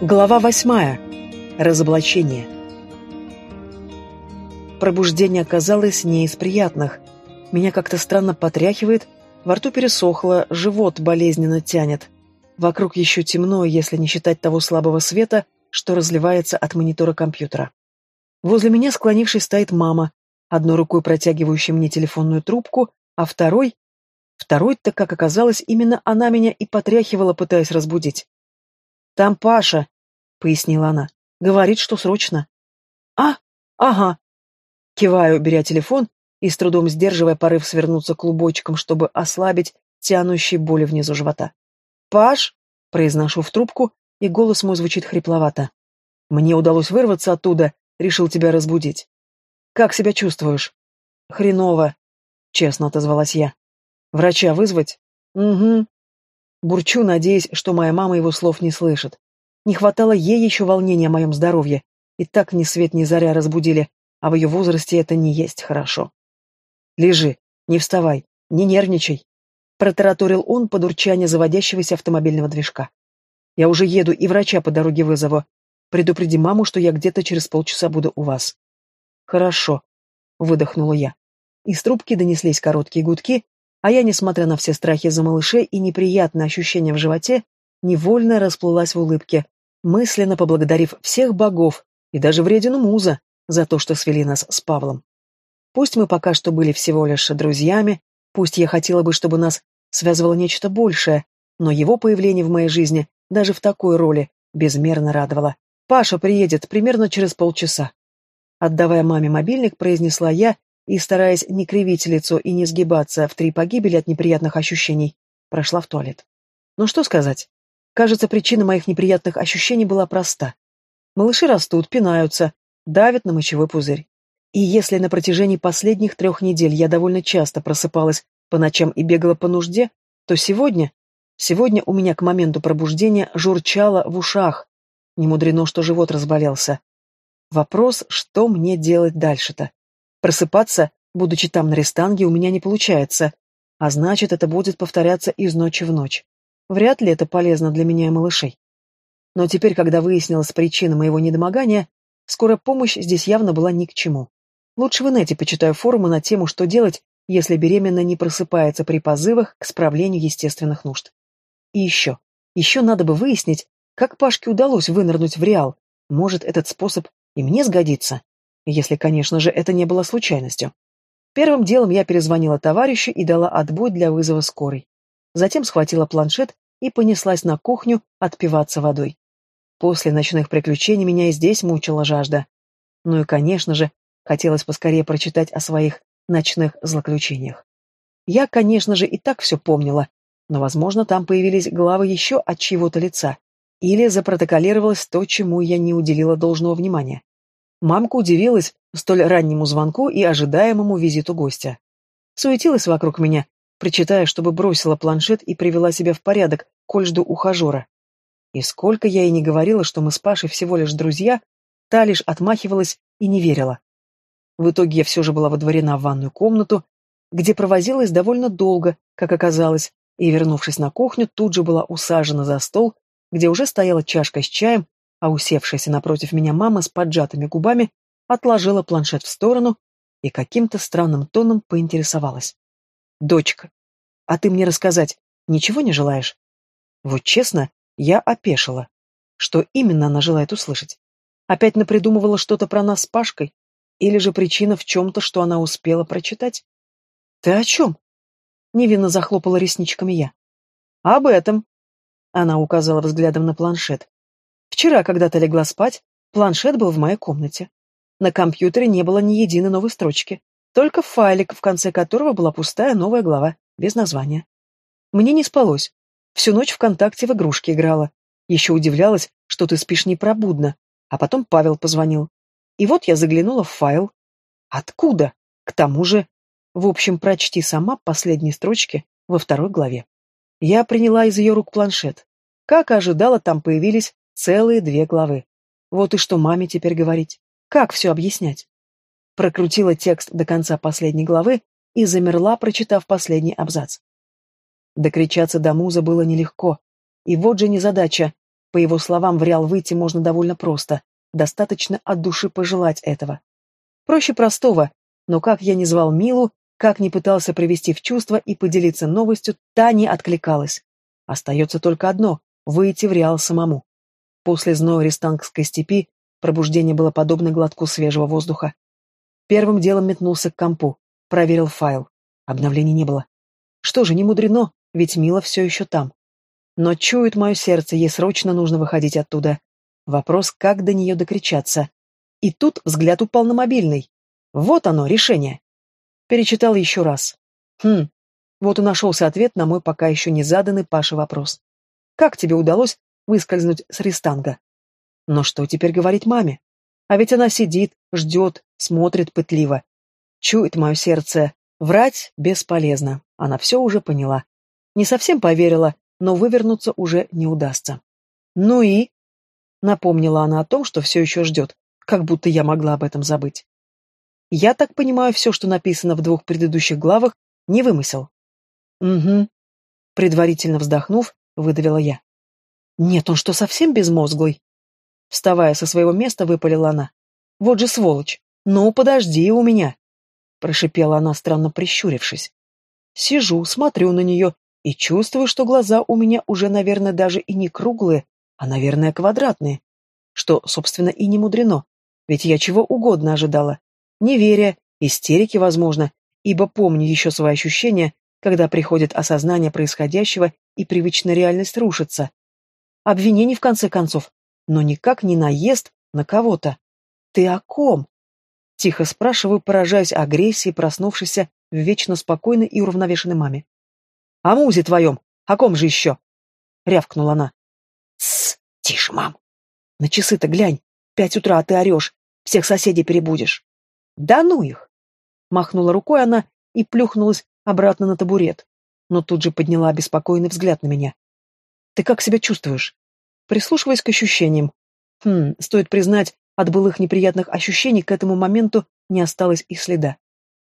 Глава восьмая. Разоблачение. Пробуждение оказалось не из приятных. Меня как-то странно потряхивает, во рту пересохло, живот болезненно тянет. Вокруг еще темно, если не считать того слабого света, что разливается от монитора компьютера. Возле меня, склонившись, стоит мама, одной рукой протягивающая мне телефонную трубку, а второй... Второй-то, как оказалось, именно она меня и потряхивала, пытаясь разбудить. «Там Паша», — пояснила она. «Говорит, что срочно». «А, ага». Киваю, беря телефон и с трудом сдерживая порыв свернуться клубочком, чтобы ослабить тянущие боли внизу живота. «Паш?» — произношу в трубку, и голос мой звучит хрипловато. «Мне удалось вырваться оттуда, решил тебя разбудить. Как себя чувствуешь?» «Хреново», — честно отозвалась я. «Врача вызвать?» «Угу», Бурчу, надеясь, что моя мама его слов не слышит. Не хватало ей еще волнения о моем здоровье. И так ни свет ни заря разбудили, а в ее возрасте это не есть хорошо. «Лежи, не вставай, не нервничай», — протараторил он под урчание заводящегося автомобильного движка. «Я уже еду и врача по дороге вызову. Предупреди маму, что я где-то через полчаса буду у вас». «Хорошо», — выдохнула я. Из трубки донеслись короткие гудки, а я, несмотря на все страхи за малышей и неприятное ощущение в животе, невольно расплылась в улыбке, мысленно поблагодарив всех богов и даже вредину муза за то, что свели нас с Павлом. Пусть мы пока что были всего лишь друзьями, пусть я хотела бы, чтобы нас связывало нечто большее, но его появление в моей жизни даже в такой роли безмерно радовало. «Паша приедет примерно через полчаса». Отдавая маме мобильник, произнесла я и, стараясь не кривить лицо и не сгибаться в три погибели от неприятных ощущений, прошла в туалет. Ну что сказать? Кажется, причина моих неприятных ощущений была проста. Малыши растут, пинаются, давят на мочевой пузырь. И если на протяжении последних трех недель я довольно часто просыпалась по ночам и бегала по нужде, то сегодня... Сегодня у меня к моменту пробуждения журчало в ушах. Не мудрено, что живот разболелся. Вопрос, что мне делать дальше-то? Просыпаться, будучи там на рестанге, у меня не получается, а значит, это будет повторяться из ночи в ночь. Вряд ли это полезно для меня и малышей. Но теперь, когда выяснилась причина моего недомогания, скорая помощь здесь явно была ни к чему. Лучше в инете почитаю форумы на тему, что делать, если беременна не просыпается при позывах к справлению естественных нужд. И еще. Еще надо бы выяснить, как Пашке удалось вынырнуть в Реал. Может, этот способ и мне сгодится. Если, конечно же, это не было случайностью. Первым делом я перезвонила товарищу и дала отбой для вызова скорой. Затем схватила планшет и понеслась на кухню отпиваться водой. После ночных приключений меня и здесь мучила жажда. Ну и, конечно же, хотелось поскорее прочитать о своих ночных злоключениях. Я, конечно же, и так все помнила, но, возможно, там появились главы еще от чьего-то лица, или запротоколировалось то, чему я не уделила должного внимания. Мамка удивилась столь раннему звонку и ожидаемому визиту гостя. Суетилась вокруг меня, причитая, чтобы бросила планшет и привела себя в порядок, коль жду ухажера. И сколько я ей не говорила, что мы с Пашей всего лишь друзья, та лишь отмахивалась и не верила. В итоге я все же была водворена в ванную комнату, где провозилась довольно долго, как оказалось, и, вернувшись на кухню, тут же была усажена за стол, где уже стояла чашка с чаем а усевшаяся напротив меня мама с поджатыми губами отложила планшет в сторону и каким-то странным тоном поинтересовалась. «Дочка, а ты мне рассказать ничего не желаешь?» Вот честно, я опешила. Что именно она желает услышать? Опять напридумывала что-то про нас с Пашкой? Или же причина в чем-то, что она успела прочитать? «Ты о чем?» Невинно захлопала ресничками я. «Об этом», — она указала взглядом на планшет. Вчера, когда ты легла спать, планшет был в моей комнате. На компьютере не было ни единой новой строчки, только файлик, в конце которого была пустая новая глава, без названия. Мне не спалось. Всю ночь ВКонтакте в игрушки играла. Еще удивлялась, что ты спишь непробудно. А потом Павел позвонил. И вот я заглянула в файл. Откуда? К тому же... В общем, прочти сама последние строчки во второй главе. Я приняла из ее рук планшет. Как ожидала, там появились Целые две главы. Вот и что маме теперь говорить? Как все объяснять? Прокрутила текст до конца последней главы и замерла, прочитав последний абзац. Докричаться до муза было нелегко. И вот же незадача. По его словам, в Реал выйти можно довольно просто. Достаточно от души пожелать этого. Проще простого, но как я не звал Милу, как не пытался привести в чувство и поделиться новостью, та не откликалась. Остается только одно — выйти в Реал самому. После зноя рестангской степи пробуждение было подобно глотку свежего воздуха. Первым делом метнулся к компу, проверил файл. Обновлений не было. Что же, не мудрено, ведь Мила все еще там. Но чует мое сердце, ей срочно нужно выходить оттуда. Вопрос, как до нее докричаться. И тут взгляд упал на мобильный. Вот оно, решение. Перечитал еще раз. Хм, вот и нашелся ответ на мой пока еще не заданный Паше вопрос. Как тебе удалось выскользнуть с рестанга? Но что теперь говорить маме? А ведь она сидит, ждет, смотрит пытливо. Чует мое сердце. Врать бесполезно. Она все уже поняла. Не совсем поверила, но вывернуться уже не удастся. «Ну и?» Напомнила она о том, что все еще ждет, как будто я могла об этом забыть. Я так понимаю, все, что написано в двух предыдущих главах, не вымысел. Угу. Предварительно вздохнув, выдавила я. Нет, он что, совсем безмозглый? Вставая со своего места, выпалила она. Вот же сволочь. Ну, подожди у меня. Прошипела она, странно прищурившись. Сижу, смотрю на нее и чувствую, что глаза у меня уже, наверное, даже и не круглые, а, наверное, квадратные. Что, собственно, и не мудрено, ведь я чего угодно ожидала. Неверия, истерики, возможно, ибо помню еще свои ощущения, когда приходит осознание происходящего и привычная реальность рушится. Обвинений, в конце концов, но никак не наезд на кого-то. Ты о ком? Тихо спрашиваю, поражаясь агрессии, проснувшейся в вечно спокойной и уравновешенной маме. «О музе твоем! О ком же еще?» — рявкнула она. «Тссс! Тише, мам! На часы-то глянь! Пять утра, а ты орешь! Всех соседей перебудешь!» «Да ну их!» Махнула рукой она и плюхнулась обратно на табурет, но тут же подняла обеспокоенный взгляд на меня. «Ты как себя чувствуешь?» Прислушиваясь к ощущениям. Хм, стоит признать, от былых неприятных ощущений к этому моменту не осталось и следа.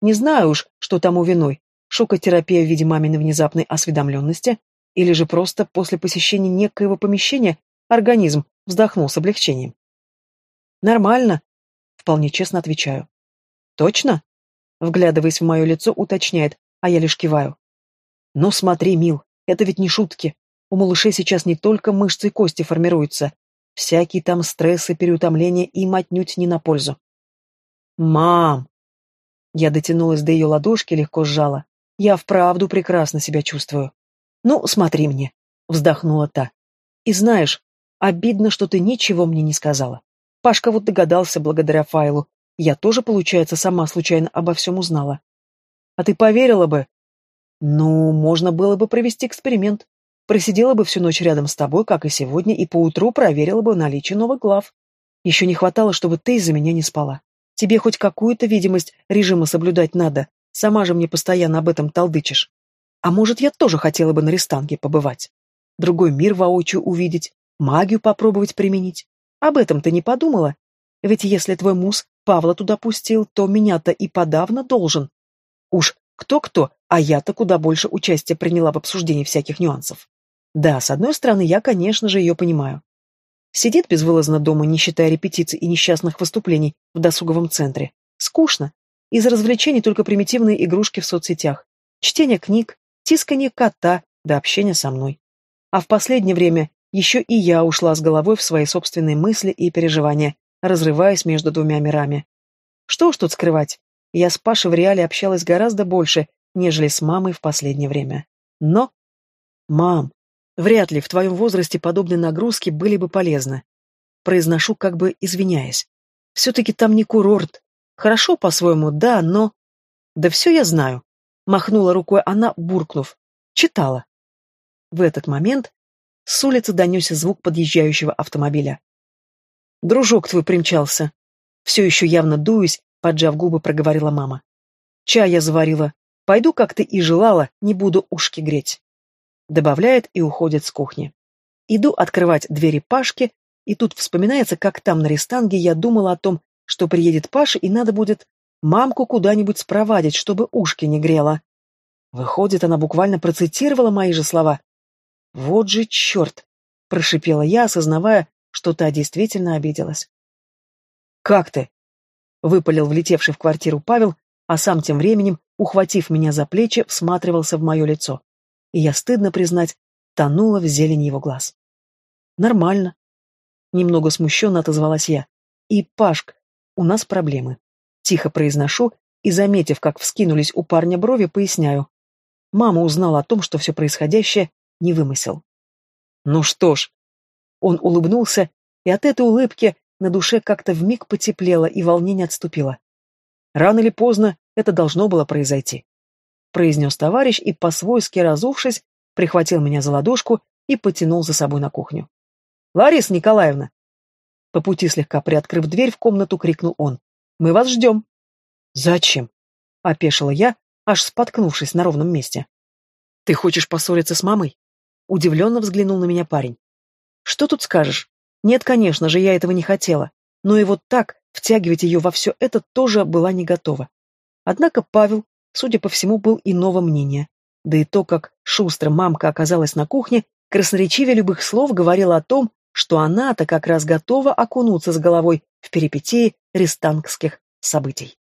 Не знаю уж, что тому виной. Шокотерапия в виде маминой внезапной осведомленности или же просто после посещения некоего помещения организм вздохнул с облегчением. «Нормально», — вполне честно отвечаю. «Точно?» — вглядываясь в мое лицо, уточняет, а я лишь киваю. «Ну смотри, Мил, это ведь не шутки. У малышей сейчас не только мышцы и кости формируются. Всякие там стрессы, переутомления им отнюдь не на пользу». «Мам!» Я дотянулась до ее ладошки, легко сжала. «Я вправду прекрасно себя чувствую». «Ну, смотри мне», — вздохнула та. «И знаешь, обидно, что ты ничего мне не сказала. Пашка вот догадался благодаря файлу, я тоже, получается, сама случайно обо всем узнала. А ты поверила бы? Ну, можно было бы провести эксперимент. Просидела бы всю ночь рядом с тобой, как и сегодня, и поутру проверила бы наличие новых глав. Еще не хватало, чтобы ты из-за меня не спала. Тебе хоть какую-то видимость режима соблюдать надо. Сама же мне постоянно об этом толдычишь. А может, я тоже хотела бы на рестанге побывать? Другой мир воочию увидеть, магию попробовать применить. Об этом ты не подумала? Ведь если твой муз Павла туда пустил, то меня-то и подавно должен. Уж кто-кто, а я-то куда больше участия приняла в обсуждении всяких нюансов. Да, с одной стороны, я, конечно же, ее понимаю. Сидит безвылазно дома, не считая репетиций и несчастных выступлений в досуговом центре. Скучно. Из развлечений только примитивные игрушки в соцсетях. Чтение книг, тискание кота да общение со мной. А в последнее время еще и я ушла с головой в свои собственные мысли и переживания, разрываясь между двумя мирами. Что уж тут скрывать, я с Пашей в реале общалась гораздо больше, нежели с мамой в последнее время. Но... Мам, вряд ли в твоем возрасте подобные нагрузки были бы полезны. Произношу, как бы извиняясь. Все-таки там не курорт. Хорошо по-своему, да, но... Да все я знаю. Махнула рукой она, буркнув. Читала. В этот момент с улицы донесся звук подъезжающего автомобиля. Дружок твой примчался. Все еще явно дуясь, поджав губы, проговорила мама. Чай я заварила. Пойду, как ты и желала, не буду ушки греть. Добавляет и уходит с кухни. Иду открывать двери Пашки, и тут вспоминается, как там на рестанге я думала о том, что приедет Паша, и надо будет мамку куда-нибудь спровадить, чтобы ушки не грела. Выходит, она буквально процитировала мои же слова. Вот же черт! — прошипела я, осознавая, что та действительно обиделась. «Как ты?» — выпалил влетевший в квартиру Павел, а сам тем временем, ухватив меня за плечи, всматривался в мое лицо. И я, стыдно признать, тонула в зелени его глаз. «Нормально». Немного смущенно отозвалась я. «И, Пашк, у нас проблемы». Тихо произношу и, заметив, как вскинулись у парня брови, поясняю. Мама узнала о том, что все происходящее не вымысел. «Ну что ж». Он улыбнулся, и от этой улыбки на душе как-то вмиг потеплело и волнение отступило. Рано или поздно это должно было произойти. Произнес товарищ и, по-свойски разувшись, прихватил меня за ладошку и потянул за собой на кухню. «Лариса Николаевна!» По пути слегка приоткрыв дверь, в комнату крикнул он. «Мы вас ждем!» «Зачем?» — опешила я, аж споткнувшись на ровном месте. «Ты хочешь поссориться с мамой?» Удивленно взглянул на меня парень. «Что тут скажешь? Нет, конечно же, я этого не хотела. Но и вот так втягивать ее во все это тоже была не готова. Однако Павел, судя по всему, был иного мнения. Да и то, как шустро мамка оказалась на кухне, красноречивее любых слов говорила о том, что она-то как раз готова окунуться с головой в перипетии рестангских событий.